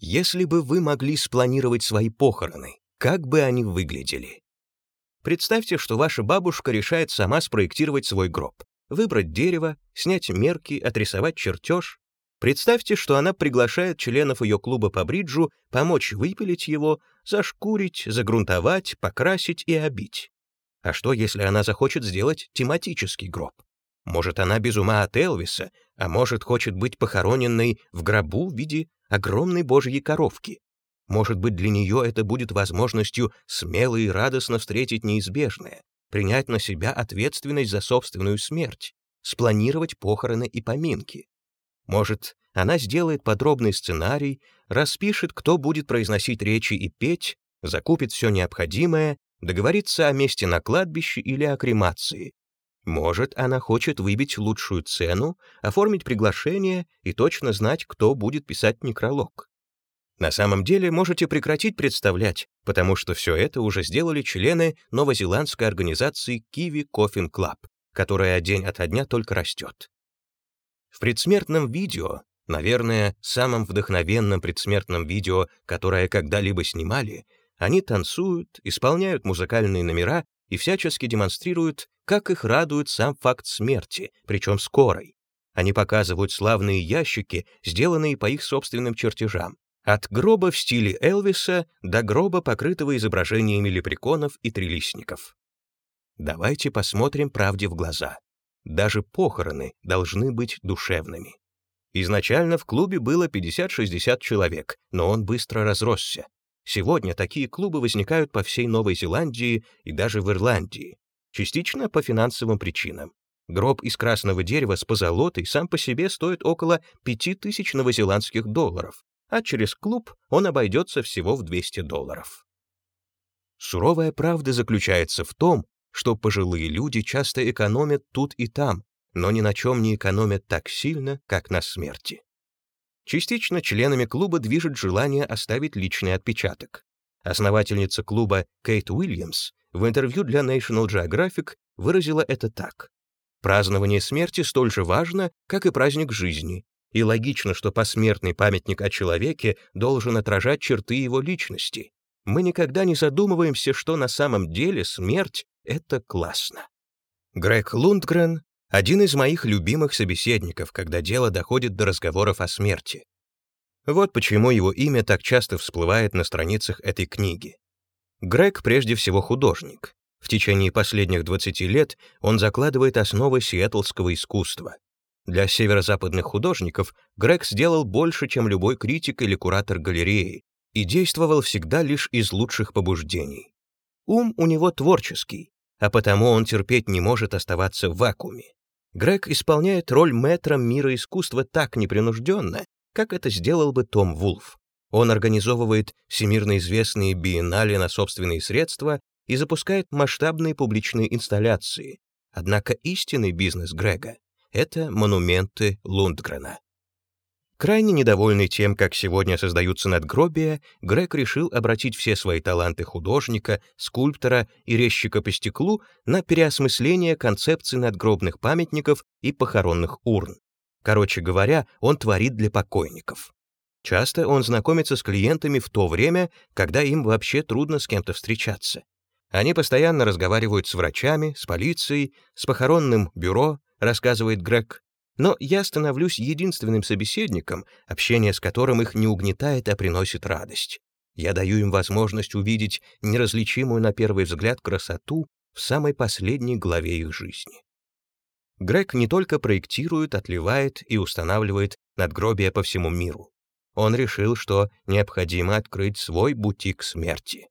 Если бы вы могли спланировать свои похороны, как бы они выглядели? Представьте, что ваша бабушка решает сама спроектировать свой гроб, выбрать дерево, снять мерки, отрисовать чертеж. Представьте, что она приглашает членов ее клуба по бриджу помочь выпилить его, зашкурить, загрунтовать, покрасить и обить. А что, если она захочет сделать тематический гроб? Может, она без ума от Элвиса, а может, хочет быть похороненной в гробу в виде огромной божьей коровки. Может быть, для нее это будет возможностью смело и радостно встретить неизбежное, принять на себя ответственность за собственную смерть, спланировать похороны и поминки. Может, она сделает подробный сценарий, распишет, кто будет произносить речи и петь, закупит все необходимое, договорится о месте на кладбище или о кремации. Может, она хочет выбить лучшую цену, оформить приглашение и точно знать, кто будет писать некролог. На самом деле можете прекратить представлять, потому что все это уже сделали члены новозеландской организации Kiwi Coffin Club, которая день ото дня только растет. В предсмертном видео, наверное, самом вдохновенном предсмертном видео, которое когда-либо снимали, они танцуют, исполняют музыкальные номера и всячески демонстрируют, как их радует сам факт смерти, причем скорой. Они показывают славные ящики, сделанные по их собственным чертежам, от гроба в стиле Элвиса до гроба, покрытого изображениями лепреконов и трилистников. Давайте посмотрим правде в глаза. Даже похороны должны быть душевными. Изначально в клубе было 50-60 человек, но он быстро разросся. Сегодня такие клубы возникают по всей Новой Зеландии и даже в Ирландии. Частично по финансовым причинам. Гроб из красного дерева с позолотой сам по себе стоит около 5000 новозеландских долларов, а через клуб он обойдется всего в 200 долларов. Суровая правда заключается в том, что пожилые люди часто экономят тут и там, но ни на чем не экономят так сильно, как на смерти. Частично членами клуба движет желание оставить личный отпечаток. Основательница клуба Кейт Уильямс в интервью для National Geographic выразила это так. «Празднование смерти столь же важно, как и праздник жизни, и логично, что посмертный памятник о человеке должен отражать черты его личности. Мы никогда не задумываемся, что на самом деле смерть — это классно. Грег Лундгрен — один из моих любимых собеседников, когда дело доходит до разговоров о смерти. Вот почему его имя так часто всплывает на страницах этой книги. Грег прежде всего художник. В течение последних 20 лет он закладывает основы сиэтлского искусства. Для северо-западных художников Грег сделал больше, чем любой критик или куратор галереи, и действовал всегда лишь из лучших побуждений. Ум у него творческий, а потому он терпеть не может оставаться в вакууме. Грег исполняет роль мэтра мира искусства так непринужденно, как это сделал бы Том Вулф. Он организовывает всемирно известные биеннале на собственные средства и запускает масштабные публичные инсталляции. Однако истинный бизнес Грега это монументы Лундгрена. Крайне недовольный тем, как сегодня создаются надгробия, Грег решил обратить все свои таланты художника, скульптора и резчика по стеклу на переосмысление концепции надгробных памятников и похоронных урн. Короче говоря, он творит для покойников. Часто он знакомится с клиентами в то время, когда им вообще трудно с кем-то встречаться. Они постоянно разговаривают с врачами, с полицией, с похоронным бюро, рассказывает Грег, но я становлюсь единственным собеседником, общение с которым их не угнетает, а приносит радость. Я даю им возможность увидеть неразличимую на первый взгляд красоту в самой последней главе их жизни. Грег не только проектирует, отливает и устанавливает надгробия по всему миру. Он решил, что необходимо открыть свой бутик смерти.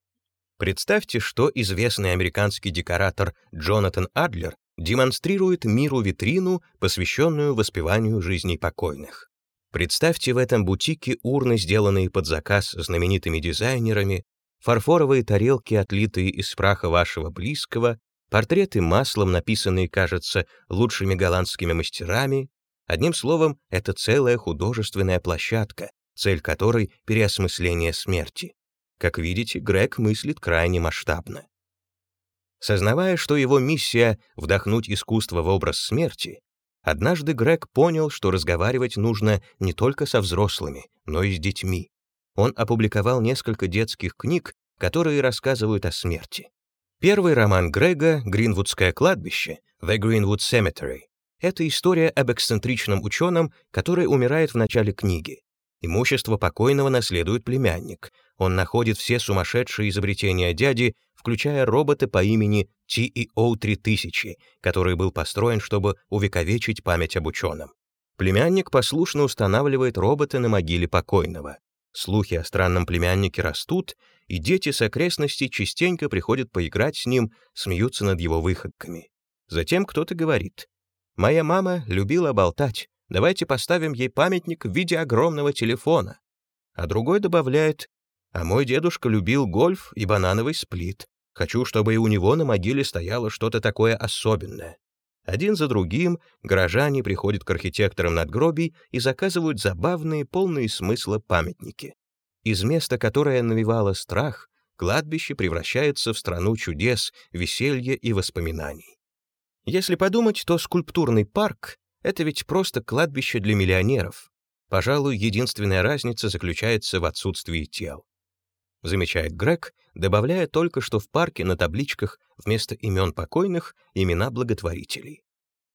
Представьте, что известный американский декоратор Джонатан Адлер демонстрирует миру витрину, посвященную воспеванию жизней покойных. Представьте в этом бутике урны, сделанные под заказ знаменитыми дизайнерами, фарфоровые тарелки, отлитые из праха вашего близкого, портреты маслом, написанные, кажется, лучшими голландскими мастерами. Одним словом, это целая художественная площадка, цель которой — переосмысление смерти. Как видите, Грег мыслит крайне масштабно. Сознавая, что его миссия — вдохнуть искусство в образ смерти, однажды Грег понял, что разговаривать нужно не только со взрослыми, но и с детьми. Он опубликовал несколько детских книг, которые рассказывают о смерти. Первый роман Грега «Гринвудское кладбище» «The Greenwood Cemetery» — это история об эксцентричном ученом, который умирает в начале книги. Имущество покойного наследует племянник. Он находит все сумасшедшие изобретения дяди, включая робота по имени TEO-3000, который был построен, чтобы увековечить память об ученом. Племянник послушно устанавливает робота на могиле покойного. Слухи о странном племяннике растут, и дети с окрестностей частенько приходят поиграть с ним, смеются над его выходками. Затем кто-то говорит, «Моя мама любила болтать, давайте поставим ей памятник в виде огромного телефона». А другой добавляет, «А мой дедушка любил гольф и банановый сплит. Хочу, чтобы и у него на могиле стояло что-то такое особенное». Один за другим горожане приходят к архитекторам надгробий и заказывают забавные, полные смысла памятники. Из места, которое навевало страх, кладбище превращается в страну чудес, веселья и воспоминаний. Если подумать, то скульптурный парк — это ведь просто кладбище для миллионеров. Пожалуй, единственная разница заключается в отсутствии тел. Замечает Грег, добавляя только, что в парке на табличках вместо имен покойных имена благотворителей.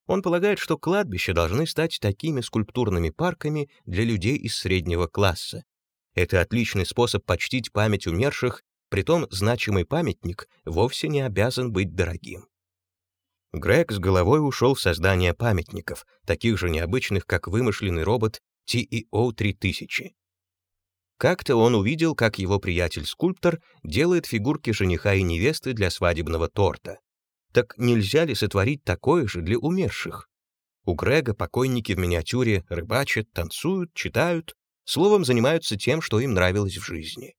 Он полагает, что кладбища должны стать такими скульптурными парками для людей из среднего класса, это отличный способ почтить память умерших, притом значимый памятник вовсе не обязан быть дорогим. Грег с головой ушел в создание памятников, таких же необычных, как вымышленный робот TEO-3000. Как-то он увидел, как его приятель-скульптор делает фигурки жениха и невесты для свадебного торта. Так нельзя ли сотворить такое же для умерших? У Грега покойники в миниатюре рыбачат, танцуют, читают, Словом, занимаются тем, что им нравилось в жизни.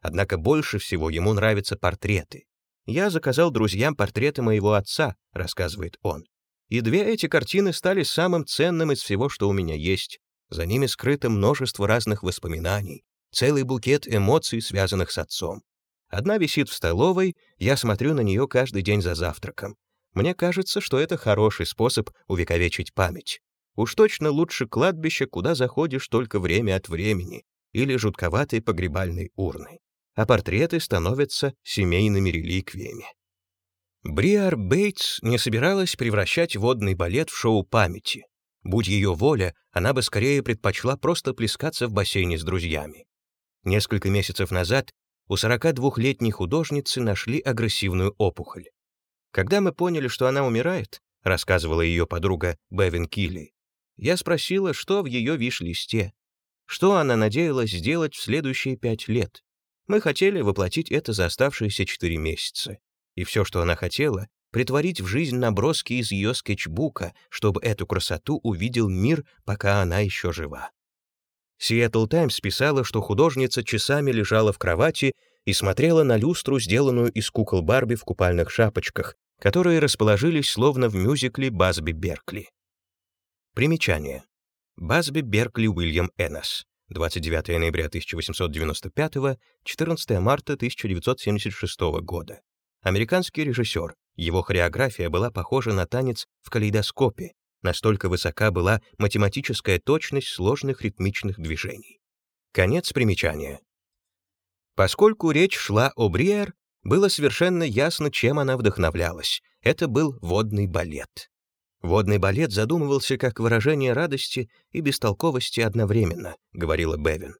Однако больше всего ему нравятся портреты. «Я заказал друзьям портреты моего отца», — рассказывает он. «И две эти картины стали самым ценным из всего, что у меня есть. За ними скрыто множество разных воспоминаний, целый букет эмоций, связанных с отцом. Одна висит в столовой, я смотрю на нее каждый день за завтраком. Мне кажется, что это хороший способ увековечить память. Уж точно лучше кладбище, куда заходишь только время от времени, или жутковатой погребальной урны. А портреты становятся семейными реликвиями. Бриар Бейтс не собиралась превращать водный балет в шоу памяти. Будь ее воля, она бы скорее предпочла просто плескаться в бассейне с друзьями. Несколько месяцев назад у 42-летней художницы нашли агрессивную опухоль. Когда мы поняли, что она умирает, рассказывала ее подруга Бевин Килли, я спросила, что в ее виш-листе, что она надеялась сделать в следующие пять лет. Мы хотели воплотить это за оставшиеся четыре месяца. И все, что она хотела, притворить в жизнь наброски из ее скетчбука, чтобы эту красоту увидел мир, пока она еще жива. Seattle Times писала, что художница часами лежала в кровати и смотрела на люстру, сделанную из кукол Барби в купальных шапочках, которые расположились словно в мюзикле Базби Беркли. Примечание. Базби Беркли Уильям Эннес. 29 ноября 1895, 14 марта 1976 года. Американский режиссер. Его хореография была похожа на танец в калейдоскопе, настолько высока была математическая точность сложных ритмичных движений. Конец примечания. Поскольку речь шла о Бриер, было совершенно ясно, чем она вдохновлялась. Это был водный балет. Водный балет задумывался как выражение радости и бестолковости одновременно, говорила Бевин.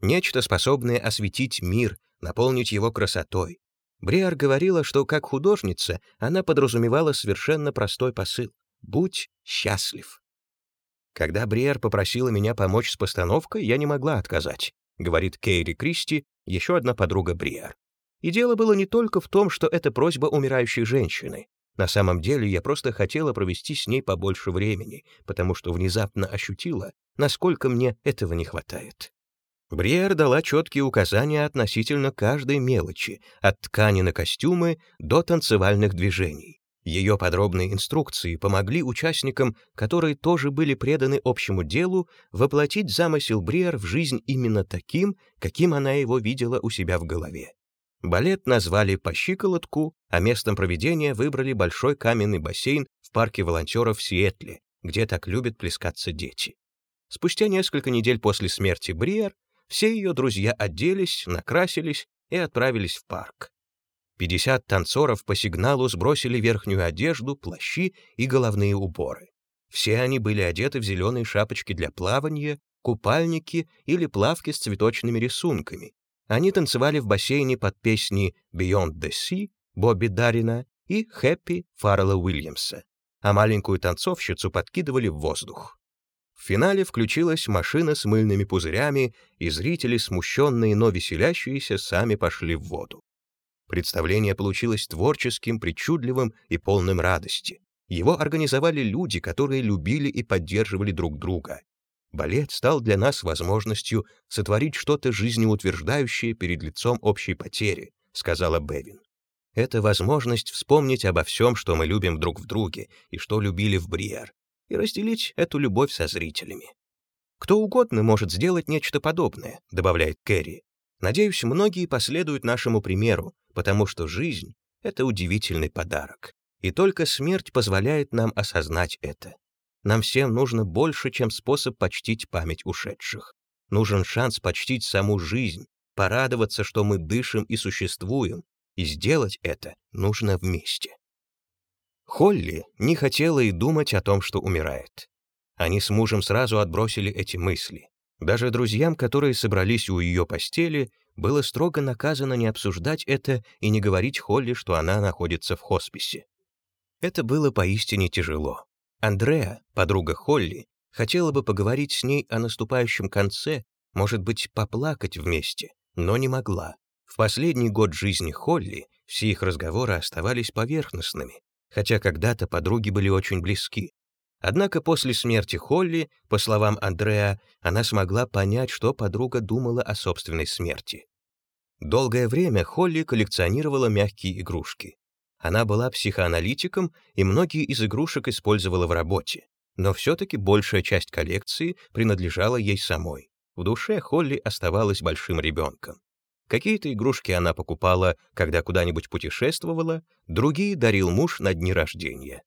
Нечто, способное осветить мир, наполнить его красотой. Бриар говорила, что как художница она подразумевала совершенно простой посыл — «Будь счастлив». Когда Бриар попросила меня помочь с постановкой, я не могла отказать, говорит Кейри Кристи, еще одна подруга Бриар. И дело было не только в том, что это просьба умирающей женщины. На самом деле я просто хотела провести с ней побольше времени, потому что внезапно ощутила, насколько мне этого не хватает. Бриер дала четкие указания относительно каждой мелочи, от ткани на костюмы до танцевальных движений. Ее подробные инструкции помогли участникам, которые тоже были преданы общему делу, воплотить замысел Бриер в жизнь именно таким, каким она его видела у себя в голове. Балет назвали по щиколотку, а местом проведения выбрали большой каменный бассейн в парке волонтеров в Сиэтле, где так любят плескаться дети. Спустя несколько недель после смерти Бриер Все ее друзья оделись, накрасились и отправились в парк. 50 танцоров по сигналу сбросили верхнюю одежду, плащи и головные уборы. Все они были одеты в зеленые шапочки для плавания, купальники или плавки с цветочными рисунками. Они танцевали в бассейне под песни «Beyond the Sea» Бобби Дарина и «Happy» Фаррелла Уильямса, а маленькую танцовщицу подкидывали в воздух. В финале включилась машина с мыльными пузырями, и зрители, смущенные, но веселящиеся, сами пошли в воду. Представление получилось творческим, причудливым и полным радости. Его организовали люди, которые любили и поддерживали друг друга. Балет стал для нас возможностью сотворить что-то жизнеутверждающее перед лицом общей потери, сказала Бевин. Это возможность вспомнить обо всем, что мы любим друг в друге и что любили в Бриер, и разделить эту любовь со зрителями. «Кто угодно может сделать нечто подобное», — добавляет Кэрри. «Надеюсь, многие последуют нашему примеру, потому что жизнь — это удивительный подарок, и только смерть позволяет нам осознать это. Нам всем нужно больше, чем способ почтить память ушедших. Нужен шанс почтить саму жизнь, порадоваться, что мы дышим и существуем, и сделать это нужно вместе. Холли не хотела и думать о том, что умирает. Они с мужем сразу отбросили эти мысли. Даже друзьям, которые собрались у ее постели, было строго наказано не обсуждать это и не говорить Холли, что она находится в хосписе. Это было поистине тяжело. Андреа, подруга Холли, хотела бы поговорить с ней о наступающем конце, может быть, поплакать вместе, но не могла. В последний год жизни Холли все их разговоры оставались поверхностными, хотя когда-то подруги были очень близки. Однако после смерти Холли, по словам Андреа, она смогла понять, что подруга думала о собственной смерти. Долгое время Холли коллекционировала мягкие игрушки. Она была психоаналитиком и многие из игрушек использовала в работе, но все-таки большая часть коллекции принадлежала ей самой. В душе Холли оставалась большим ребенком. Какие-то игрушки она покупала, когда куда-нибудь путешествовала, другие дарил муж на дни рождения.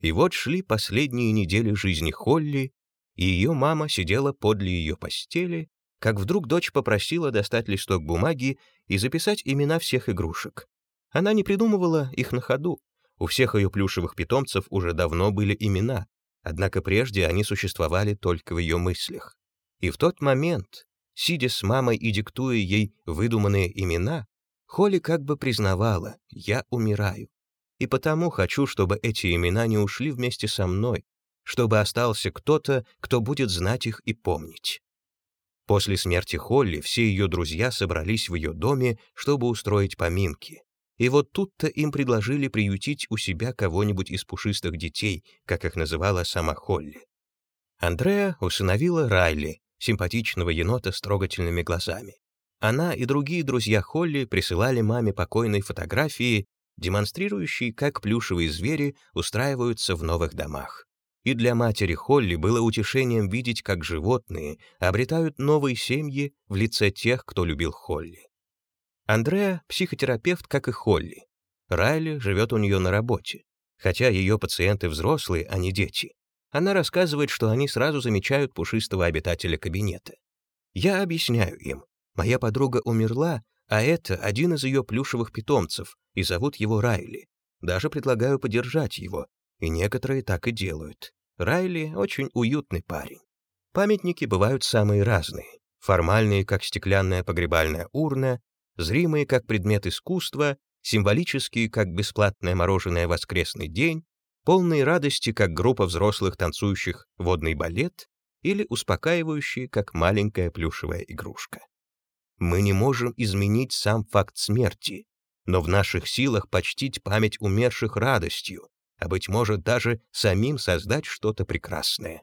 И вот шли последние недели жизни Холли, и ее мама сидела подле ее постели, как вдруг дочь попросила достать листок бумаги и записать имена всех игрушек. Она не придумывала их на ходу. У всех ее плюшевых питомцев уже давно были имена, однако прежде они существовали только в ее мыслях. И в тот момент, Сидя с мамой и диктуя ей выдуманные имена, Холли как бы признавала «я умираю». И потому хочу, чтобы эти имена не ушли вместе со мной, чтобы остался кто-то, кто будет знать их и помнить. После смерти Холли все ее друзья собрались в ее доме, чтобы устроить поминки. И вот тут-то им предложили приютить у себя кого-нибудь из пушистых детей, как их называла сама Холли. Андреа усыновила Райли, симпатичного енота с трогательными глазами. Она и другие друзья Холли присылали маме покойной фотографии, демонстрирующие, как плюшевые звери устраиваются в новых домах. И для матери Холли было утешением видеть, как животные обретают новые семьи в лице тех, кто любил Холли. Андреа — психотерапевт, как и Холли. Райли живет у нее на работе, хотя ее пациенты взрослые, а не дети. Она рассказывает, что они сразу замечают пушистого обитателя кабинета. Я объясняю им. Моя подруга умерла, а это один из ее плюшевых питомцев, и зовут его Райли. Даже предлагаю подержать его, и некоторые так и делают. Райли — очень уютный парень. Памятники бывают самые разные. Формальные, как стеклянная погребальная урна, зримые, как предмет искусства, символические, как бесплатное мороженое воскресный день, полные радости, как группа взрослых танцующих водный балет, или успокаивающие, как маленькая плюшевая игрушка. Мы не можем изменить сам факт смерти, но в наших силах почтить память умерших радостью, а, быть может, даже самим создать что-то прекрасное.